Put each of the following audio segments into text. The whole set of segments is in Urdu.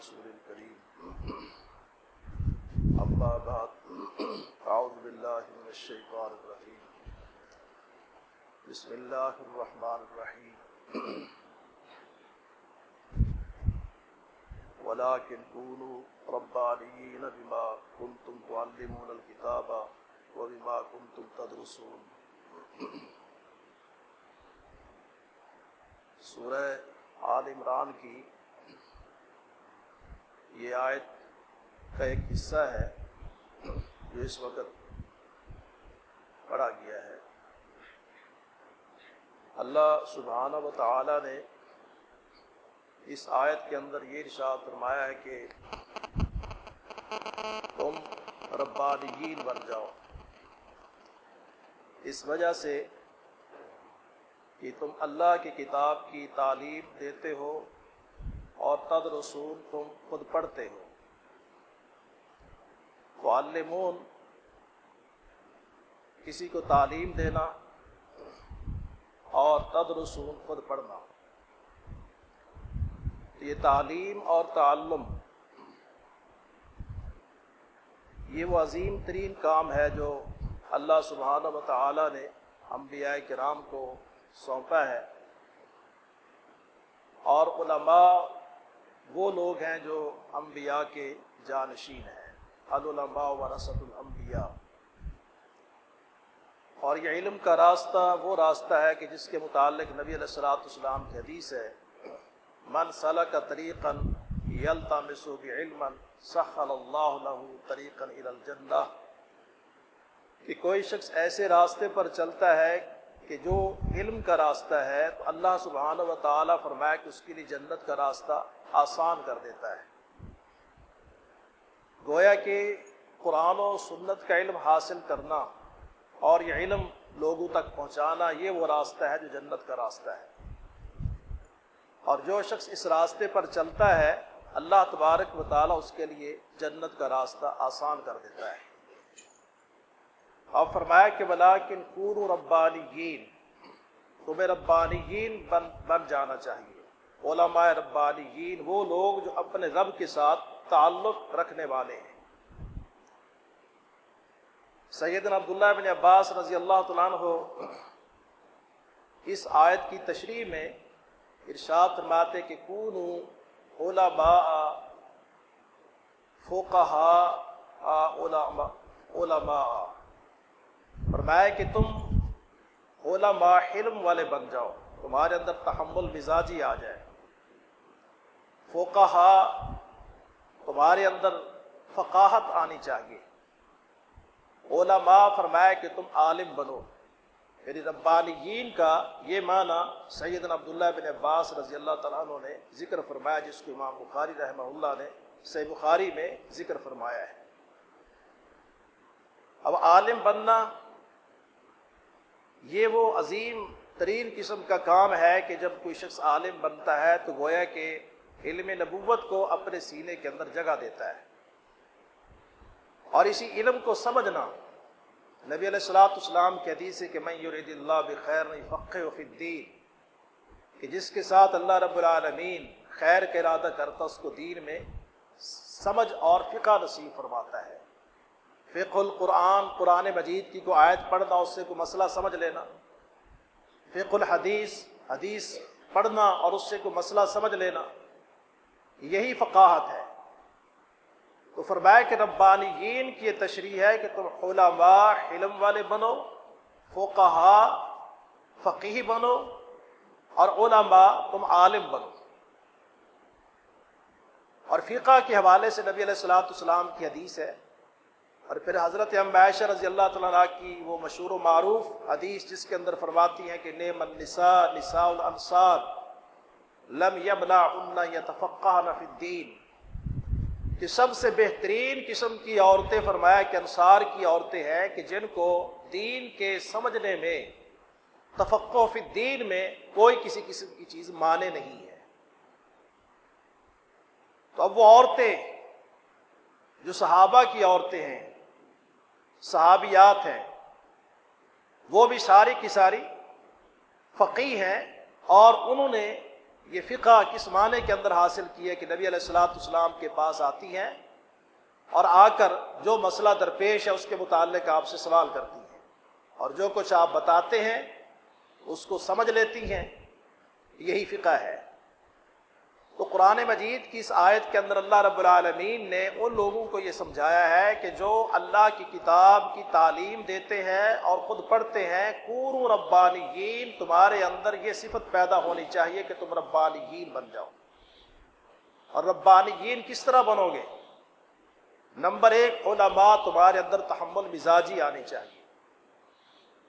رسول الكريم. أما بعد، أعوذ بالله من الشيطان الرجيم. بسم الله الرحمن الرحيم. ولكن كونوا ربانيين بما كنتم تعلمون الكتاب وبما كنتم تدرسون. سورہ آل عمران کی یہ آیت کا ایک حصہ ہے جو اس وقت پڑھا گیا ہے۔ اللہ سبحانہ و تعالی نے اس آیت کے اندر یہ ارشاد فرمایا ہے کہ تم ربانیین بن جاؤ۔ اس وجہ سے کہ تم اللہ کی کتاب کی تعلیم دیتے ہو اور تد رسول تم خود پڑھتے ہو۔ معلمون، کسی کو تعلیم دینا اور تد رسول خود پڑھنا۔ یہ تعلیم اور تعلم، یہ وہ عظیم ترین کام ہے جو اللہ سبحانہ و تعالی نے انبیاء کرام کو سونپا ہے۔ اور علماء وہ لوگ ہیں جو انبیاء کے جانشین ہیں، العلماء و رسد الانبیاء۔ اور یہ علم کا راستہ وہ راستہ ہے کہ جس کے متعلق نبی علیہ السلاۃ السلام کی حدیث ہے، من صلاح کا طریقن یلطمس بعلما سخل اللہ له طریقا الى الجنہ کہ کوئی شخص ایسے راستے پر چلتا ہے کہ جو علم کا راستہ ہے، تو اللہ سبحانہ و تعالیٰ فرمایا کہ اس کے لیے جنت کا راستہ آسان کر دیتا ہے۔ گویا کہ قرآن و سنت کا علم حاصل کرنا اور یہ علم لوگوں تک پہنچانا، یہ وہ راستہ ہے جو جنت کا راستہ ہے۔ اور جو شخص اس راستے پر چلتا ہے، اللہ تبارک و تعالیٰ اس کے لیے جنت کا راستہ آسان کر دیتا ہے۔ اور فرمایا کہ بلاکن کن ربانیین تمہیں ربانیین بن بن جانا چاہیے۔ علماء ربانیین وہ لوگ جو اپنے رب کے ساتھ تعلق رکھنے والے ہیں۔ سیدنا عبداللہ بن عباس رضی اللہ تعالیٰ عنہ اس آیت کی تشریح میں ارشاد فرماتے کہ کون علماء فوقہا علماء علماء۔ فرمایا کہ تم علماء حلم والے بن جاؤ، تمہارے اندر تحمل مزاجی آ جائے۔ فوقہا تمہارے اندر فقاہت آنی چاہیے۔ علماء فرمایا کہ تم عالم بنو۔ یعنی ربانیین کا یہ معنی سیدنا عبداللہ بن عباس رضی اللہ تعالیٰ عنہ نے ذکر فرمایا، جس کو امام بخاری رحمہ اللہ نے سی بخاری میں ذکر فرمایا ہے۔ اب عالم بننا یہ وہ عظیم ترین قسم کا کام ہے کہ جب کوئی شخص عالم بنتا ہے تو گویا کہ علم نبوت کو اپنے سینے کے اندر جگہ دیتا ہے۔ اور اسی علم کو سمجھنا۔ نبی علیہ السلاۃ اسلام کی حدیث ہے کہ میں یرید اللہ بخیر نہیں و الدین۔ کہ جس کے ساتھ اللہ رب العالمین خیر کا ارادہ کرتا اس کو دین میں سمجھ اور فقہ نصیب فرماتا ہے۔ فقہ القرآن، قرآن مجید کی کو آیت پڑھنا، اس سے کوئی مسئلہ سمجھ لینا۔ فقہ الحدیث، حدیث پڑھنا اور اس سے کوئی مسئلہ سمجھ لینا۔ یہی فقاہت ہے۔ تو فرمایا کہ ربانیین کی یہ تشریح ہے کہ تم علماء علم والے بنو فوقہا فقی بنو اور علماء تم عالم بنو۔ اور فقہ کے حوالے سے نبی علیہ السلاۃ السلام کی حدیث ہے اور پھر حضرت عائشہ رضی اللہ تعالیٰ کی وہ مشہور و معروف حدیث جس کے اندر فرماتی ہیں کہ نیم النساء، نساء الانصار، لم یبنا یتفقہ فی الدین۔ کہ سب سے بہترین قسم کی عورتیں، فرمایا کہ انصار کی عورتیں ہیں کہ جن کو دین کے سمجھنے میں تفقع فی الدین میں کوئی کسی قسم کی چیز مانے نہیں ہے۔ تو اب وہ عورتیں، جو صحابہ کی عورتیں ہیں صحابیات ہیں۔ وہ بھی ساری کی ساری فقی ہیں اور انہوں نے یہ فقہ کس معنی کے اندر حاصل کی ہے کہ نبی علیہ السلاۃ اسلام کے پاس آتی ہیں اور آ کر جو مسئلہ درپیش ہے اس کے متعلق آپ سے سوال کرتی ہیں۔ اور جو کچھ آپ بتاتے ہیں اس کو سمجھ لیتی ہیں، یہی فقہ ہے۔ تو قرآن مجید کی اس آیت کے اندر اللہ رب العالمین نے ان لوگوں کو یہ سمجھایا ہے کہ جو اللہ کی کتاب کی تعلیم دیتے ہیں اور خود پڑھتے ہیں کور ربانیین، تمہارے اندر یہ صفت پیدا ہونی چاہیے کہ تم ربانیین بن جاؤ۔ اور ربانیین کس طرح بنو گے؟ نمبر ایک، علماء تمہارے اندر تحمل مزاجی آنی چاہیے۔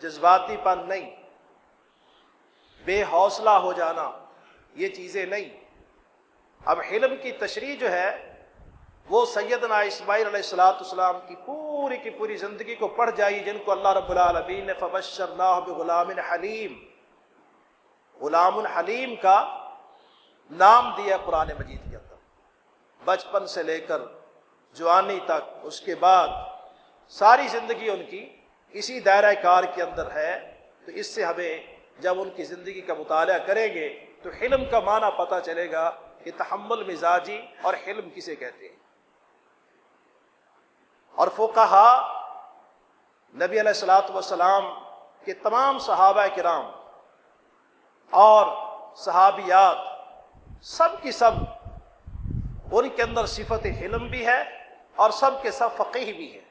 جذباتی پن نہیں۔ بے حوصلہ ہو جانا، یہ چیزیں نہیں۔ اب حلم کی تشریح جو ہے، وہ سیدنا اسماعیل علیہ السلاۃ السلام کی پوری کی پوری زندگی کو پڑھ جائی، جن کو اللہ رب العالمین نے فبشر اللہ غلام حلیم، غلام الحلیم کا نام دیا قرآن مجید کے اندر۔ بچپن سے لے کر جوانی تک، اس کے بعد ساری زندگی ان کی اسی دائرہ کار کے اندر ہے۔ تو اس سے ہمیں جب ان کی زندگی کا مطالعہ کریں گے، تو حلم کا معنی پتہ چلے گا۔ کہ تحمل مزاجی اور حلم کسے کہتے ہیں؟ اور فوکہ نبی علیہ السلاۃ وسلام کے تمام صحابہ کرام اور صحابیات سب کی سب ان کے اندر صفت حلم بھی ہے اور سب کے سب فقیح بھی ہے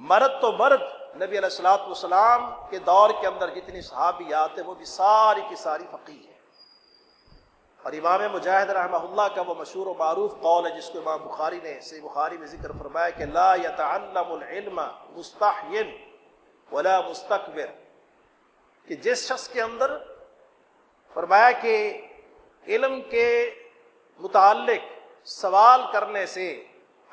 مرد تو مرد نبی علیہ السلاۃ والسلام کے دور کے اندر جتنی صحابیات ہیں وہ بھی ساری کی ساری فقی ہے اور امام مجاہد رحمہ اللہ کا وہ مشہور و معروف قول ہے جس کو امام بخاری نے سی بخاری میں ذکر فرمایا کہ لا يتعلم العلم مستحین ولا مستقبر کہ جس شخص کے اندر فرمایا کہ علم کے متعلق سوال کرنے سے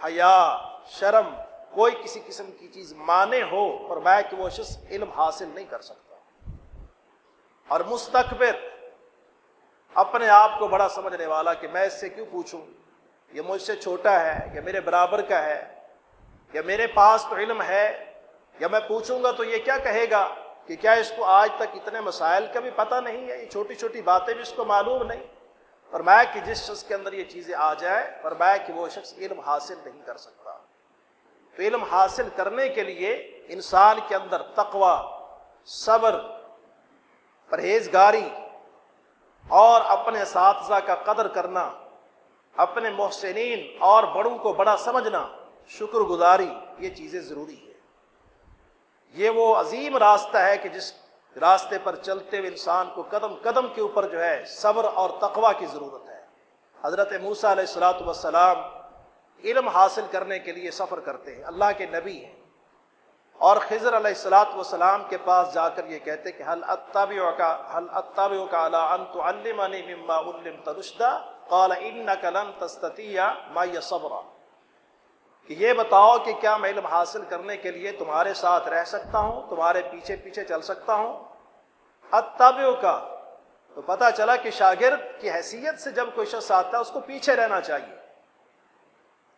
حیا، شرم، کوئی کسی قسم کی چیز مانے ہو اور میں کہ وہ شخص علم حاصل نہیں کر سکتا۔ اور مستقبر اپنے آپ کو بڑا سمجھنے والا کہ میں اس سے کیوں پوچھوں؟ یہ مجھ سے چھوٹا ہے یا میرے برابر کا ہے یا میرے پاس تو علم ہے، یا میں پوچھوں گا تو یہ کیا کہے گا؟ کہ کیا اس کو آج تک اتنے مسائل کا بھی پتہ نہیں ہے؟ یہ چھوٹی چھوٹی باتیں بھی اس کو معلوم نہیں۔ اور میں کہ جس شخص کے اندر یہ چیزیں آ جائے اور میں کہ وہ شخص علم حاصل نہیں کر سکتا۔ تو علم حاصل کرنے کے لیے انسان کے اندر تقوا صبر، پرہیزگاری اور اپنے اساتذہ کا قدر کرنا، اپنے محسنین اور بڑوں کو بڑا سمجھنا، شکر گزاری، یہ چیزیں ضروری ہے یہ وہ عظیم راستہ ہے کہ جس راستے پر چلتے ہوئے انسان کو قدم قدم کے اوپر جو ہے صبر اور تقوا کی ضرورت ہے۔ حضرت موسا علیہ السلاۃ والسلام علم حاصل کرنے کے لیے سفر کرتے ہیں۔ اللہ کے نبی ہیں۔ اور خضر علیہ السلاۃ والسلام کے پاس جا کر یہ کہتے کہ حل اتاب کا حل اتاب کا مما علم ترشدہ قال انك لن تستطيع ما صبر کہ یہ بتاؤ کہ کیا میں علم حاصل کرنے کے لیے تمہارے ساتھ رہ سکتا ہوں، تمہارے پیچھے پیچھے چل سکتا ہوں؟ اتابیوں کا تو پتہ چلا کہ شاگرد کی حیثیت سے جب کوئی شخص آتا ہے، اس کو پیچھے رہنا چاہیے۔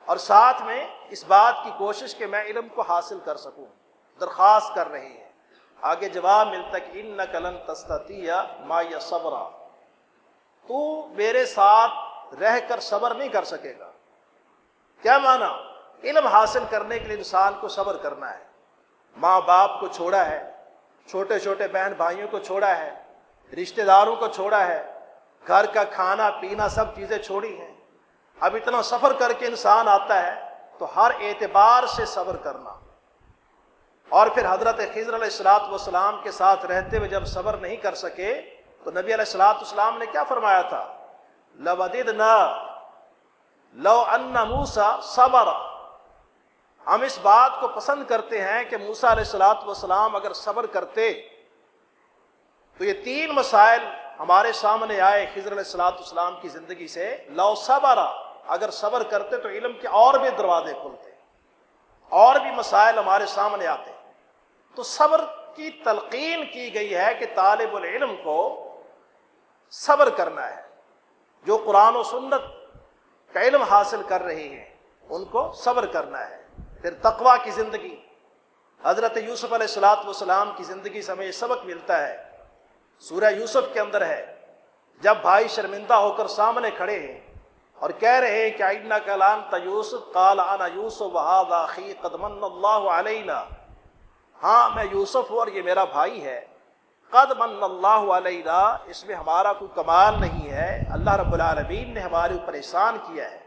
اور ساتھ میں اس بات کی کوشش کہ میں علم کو حاصل کر سکوں۔ درخواست کر رہی ہے آگے جواب ملتا کہ ان نقلن تستیا ما یا صبرا۔ تو میرے ساتھ رہ کر صبر نہیں کر سکے گا۔ کیا مانا؟ علم حاصل کرنے کے لیے انسان کو صبر کرنا ہے۔ ماں باپ کو چھوڑا ہے، چھوٹے چھوٹے بہن بھائیوں کو چھوڑا ہے، رشتہ داروں کو چھوڑا ہے، گھر کا کھانا پینا سب چیزیں چھوڑی ہیں۔ اب اتنا سفر کر کے انسان آتا ہے تو ہر اعتبار سے صبر کرنا۔ اور پھر حضرت خضر علیہ السلاۃ والسلام کے ساتھ رہتے ہوئے جب صبر نہیں کر سکے، تو نبی علیہ السلاۃ والسلام نے کیا فرمایا تھا؟ نہ لو ان موسا صبر۔ ہم اس بات کو پسند کرتے ہیں کہ موسا علیہ السلاۃ وسلام اگر صبر کرتے، تو یہ تین مسائل ہمارے سامنے آئے خضر علیہ السلاۃ والسلام کی زندگی سے۔ لو صبر، اگر صبر کرتے تو علم کے اور بھی دروازے کھلتے، اور بھی مسائل ہمارے سامنے آتے۔ تو صبر کی تلقین کی گئی ہے کہ طالب العلم کو صبر کرنا ہے۔ جو قرآن و سنت کا علم حاصل کر رہے ہیں، ان کو صبر کرنا ہے۔ پھر تقوا کی زندگی، حضرت یوسف علیہ السلاۃ والسلام کی زندگی سے ہمیں یہ سبق ملتا ہے۔ سورہ یوسف کے اندر ہے، جب بھائی شرمندہ ہو کر سامنے کھڑے ہیں اور کہہ رہے ہیں کہ آئینہ کلام یوسف کال آنا یوسف قدمن اللہ علیہ ہاں میں یوسف ہوں اور یہ میرا بھائی ہے۔ قد من اللہ علیہ اس میں ہمارا کوئی کمال نہیں ہے۔ اللہ رب العالمین نے ہمارے اوپر احسان کیا ہے۔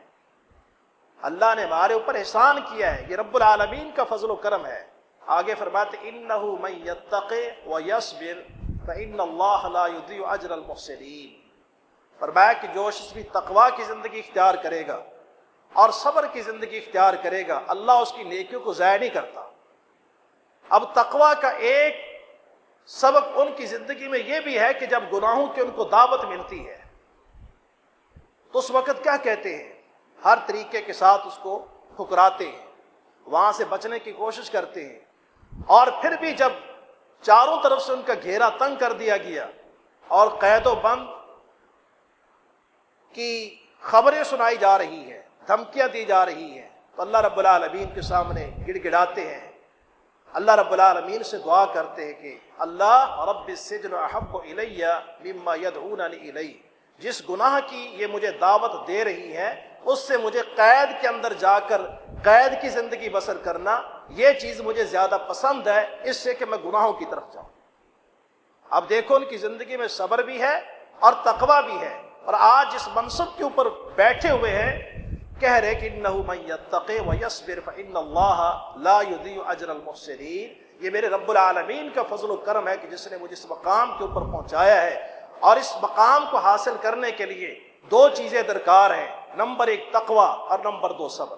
اللہ نے ہمارے اوپر احسان کیا ہے۔ یہ رب العالمین کا فضل و کرم ہے۔ آگے فرماتے، انہو من یتق و یصبر فإن اللہ لا یضیع اجر المحسنین۔ فرمایا کہ جو شخص بھی تقوا کی زندگی اختیار کرے گا اور صبر کی زندگی اختیار کرے گا، اللہ اس کی نیکیوں کو ضائع نہیں کرتا۔ اب تقوا کا ایک سبق ان کی زندگی میں یہ بھی ہے کہ جب گناہوں کی ان کو دعوت ملتی ہے، تو اس وقت کیا کہتے ہیں؟ ہر طریقے کے ساتھ اس کو ٹھکراتے ہیں، وہاں سے بچنے کی کوشش کرتے ہیں۔ اور پھر بھی جب چاروں طرف سے ان کا گھیرا تنگ کر دیا گیا اور قید و بند کی خبریں سنائی جا رہی ہیں، دھمکیاں دی جا رہی ہیں، تو اللہ رب العالمین کے سامنے گڑ گڑاتے ہیں۔ اللہ رب العالمین سے دعا کرتے ہیں کہ اللہ رب السجن احب الیہ مما یدعوننی الی جس گناہ کی یہ مجھے دعوت دے رہی ہے، اس سے مجھے قید کے اندر جا کر قید کی زندگی بسر کرنا، یہ چیز مجھے زیادہ پسند ہے، اس سے کہ میں گناہوں کی طرف جاؤں۔ اب دیکھو، ان کی زندگی میں صبر بھی ہے اور تقوی بھی ہے۔ اور آج اس منصب کے اوپر بیٹھے ہوئے ہیں کہہ رہے کہ انہو من یتقی و یصبر فإن اللہ لا یضیع اجر المحسنین۔ یہ میرے رب العالمین کا فضل و کرم ہے کہ جس نے مجھے اس مقام کے اوپر پہنچایا ہے۔ اور اس مقام کو حاصل کرنے کے لیے دو چیزیں درکار ہیں۔ نمبر ایک تقوی اور نمبر دو صبر۔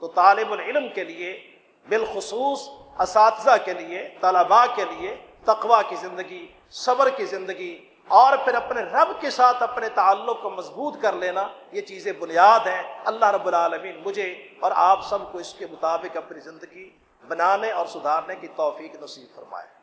تو طالب العلم کے لیے، بالخصوص اساتذہ کے لیے، طلباء کے لیے تقوی کی زندگی، صبر کی زندگی اور پھر اپنے رب کے ساتھ اپنے تعلق کو مضبوط کر لینا، یہ چیزیں بنیاد ہیں۔ اللہ رب العالمین مجھے اور آپ سب کو اس کے مطابق اپنی زندگی بنانے اور سدھارنے کی توفیق نصیب فرمائے۔